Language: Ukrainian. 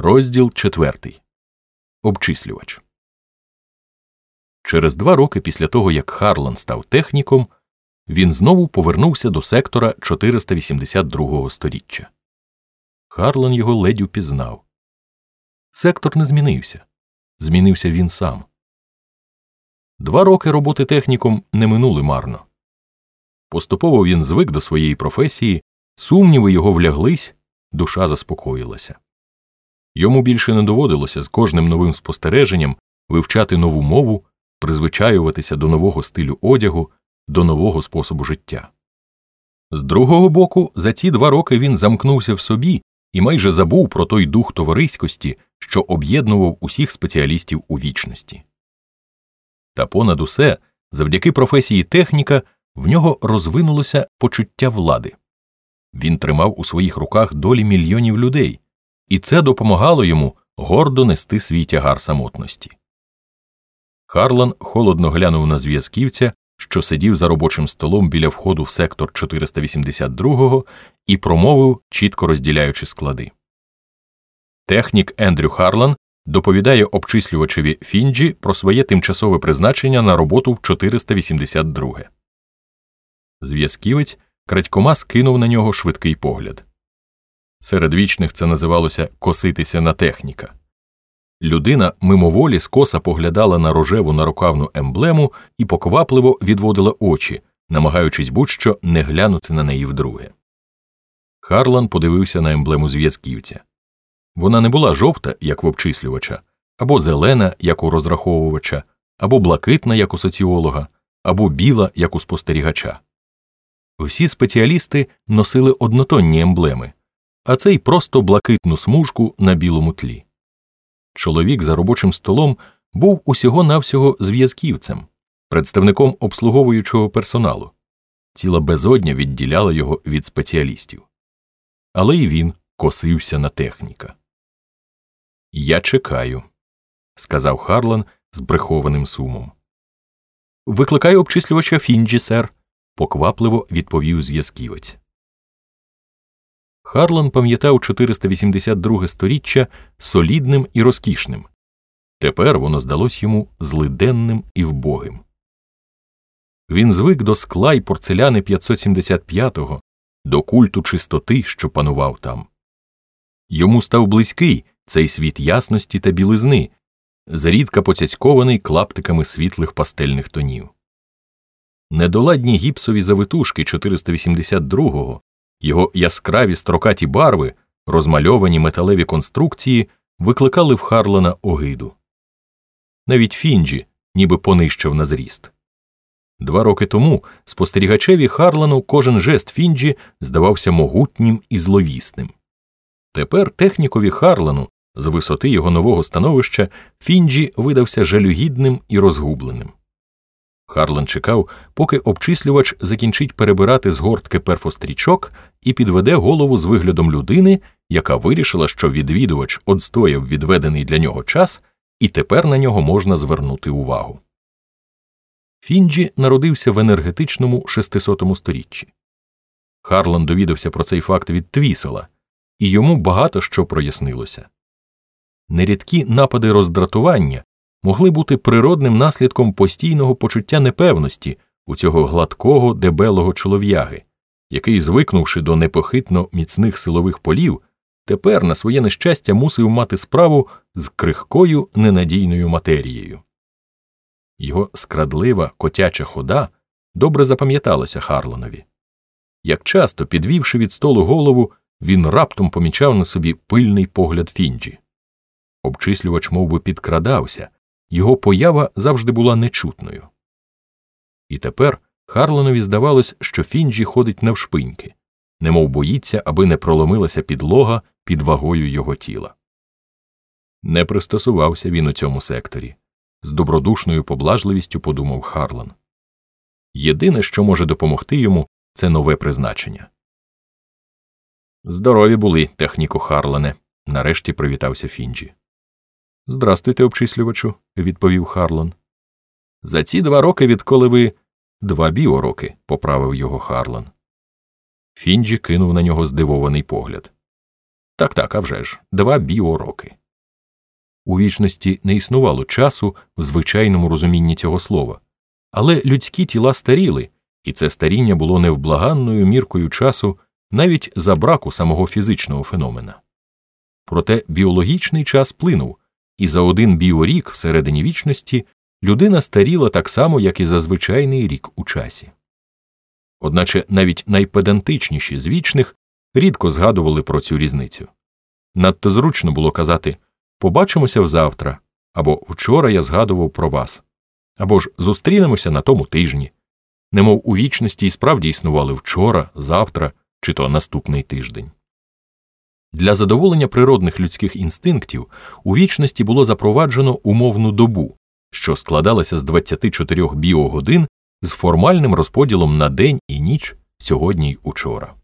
Розділ четвертий. Обчислювач. Через два роки після того, як Харлан став техніком, він знову повернувся до сектора 482-го сторіччя. Харлан його ледь упізнав. Сектор не змінився. Змінився він сам. Два роки роботи техніком не минули марно. Поступово він звик до своєї професії, сумніви його вляглись, душа заспокоїлася. Йому більше не доводилося з кожним новим спостереженням вивчати нову мову, призвичаюватися до нового стилю одягу, до нового способу життя. З другого боку, за ці два роки він замкнувся в собі і майже забув про той дух товариськості, що об'єднував усіх спеціалістів у вічності. Та понад усе, завдяки професії техніка, в нього розвинулося почуття влади. Він тримав у своїх руках долі мільйонів людей і це допомагало йому гордо нести свій тягар самотності. Харлан холодно глянув на зв'язківця, що сидів за робочим столом біля входу в сектор 482-го, і промовив, чітко розділяючи склади. Технік Ендрю Харлан доповідає обчислювачеві Фінджі про своє тимчасове призначення на роботу в 482. Зв'язківець крадькома скинув на нього швидкий погляд. Серед вічних це називалося коситися на техніка. Людина мимоволі скоса поглядала на рожеву нарукавну емблему і поквапливо відводила очі, намагаючись будь-що не глянути на неї вдруге. Харлан подивився на емблему зв'язківця. Вона не була жовта, як в обчислювача, або зелена, як у розраховувача, або блакитна, як у соціолога, або біла, як у спостерігача. Всі спеціалісти носили однотонні емблеми а цей просто блакитну смужку на білому тлі. Чоловік за робочим столом був усього навсього зв'язківцем, представником обслуговуючого персоналу. Ціла безодня відділяла його від спеціалістів. Але й він косився на техніка. Я чекаю, сказав Харлан з брехованим сумом. Викликаю обчислювача Фінджі, сер, поквапливо відповів зв'язківець. Харлан пам'ятав 482 сторіччя солідним і розкішним. Тепер воно здалось йому злиденним і вбогим. Він звик до скла й порцеляни 575-го, до культу чистоти, що панував там. Йому став близький цей світ ясності та білизни, зрідка поцяцькований клаптиками світлих пастельних тонів. Недоладні гіпсові завитушки 482-го його яскраві строкаті барви, розмальовані металеві конструкції, викликали в Харлана огиду. Навіть Фінджі ніби понищив на зріст. Два роки тому спостерігачеві Харлану кожен жест Фінджі здавався могутнім і зловісним. Тепер технікові Харлану, з висоти його нового становища, Фінджі видався жалюгідним і розгубленим. Харлан чекав, поки обчислювач закінчить перебирати з гортки перфострічок і підведе голову з виглядом людини, яка вирішила, що відвідувач одстояв відведений для нього час, і тепер на нього можна звернути увагу. Фінджі народився в енергетичному 600 сторіччі. Харлан довідався про цей факт від Твісела, і йому багато що прояснилося. Нерідкі напади роздратування могли бути природним наслідком постійного почуття непевності у цього гладкого дебелого чолов'яги, який, звикнувши до непохитно міцних силових полів, тепер на своє нещастя мусив мати справу з крихкою ненадійною матерією. Його скрадлива котяча хода добре запам'яталася Харланові. Як часто, підвівши від столу голову, він раптом помічав на собі пильний погляд Фінджі. Обчислювач мов би, підкрадався, його поява завжди була нечутною. І тепер Харланові здавалось, що Фінджі ходить навшпиньки, немов боїться, аби не проломилася підлога під вагою його тіла. Не пристосувався він у цьому секторі. З добродушною поблажливістю подумав Харлан. Єдине, що може допомогти йому, це нове призначення. Здорові були, техніку Харлане, нарешті привітався Фінджі. Здрастуйте, обчислювачу, відповів Харлан. За ці два роки, відколи ви два біороки, поправив його Харлан. Фінджі кинув на нього здивований погляд. Так так, авжеж, два біороки. У вічності не існувало часу в звичайному розумінні цього слова, але людські тіла старіли, і це старіння було невблаганною міркою часу навіть за браку самого фізичного феномена. Проте біологічний час плинув, і за один біорік всередині вічності людина старіла так само, як і за звичайний рік у часі. Одначе навіть найпедантичніші з вічних рідко згадували про цю різницю. Надто зручно було казати побачимося взавтра, або вчора я згадував про вас, або ж зустрінемося на тому тижні, немов у вічності і справді існували вчора, завтра чи то наступний тиждень. Для задоволення природних людських інстинктів у вічності було запроваджено умовну добу, що складалася з 24 біогодин з формальним розподілом на день і ніч сьогодні й учора.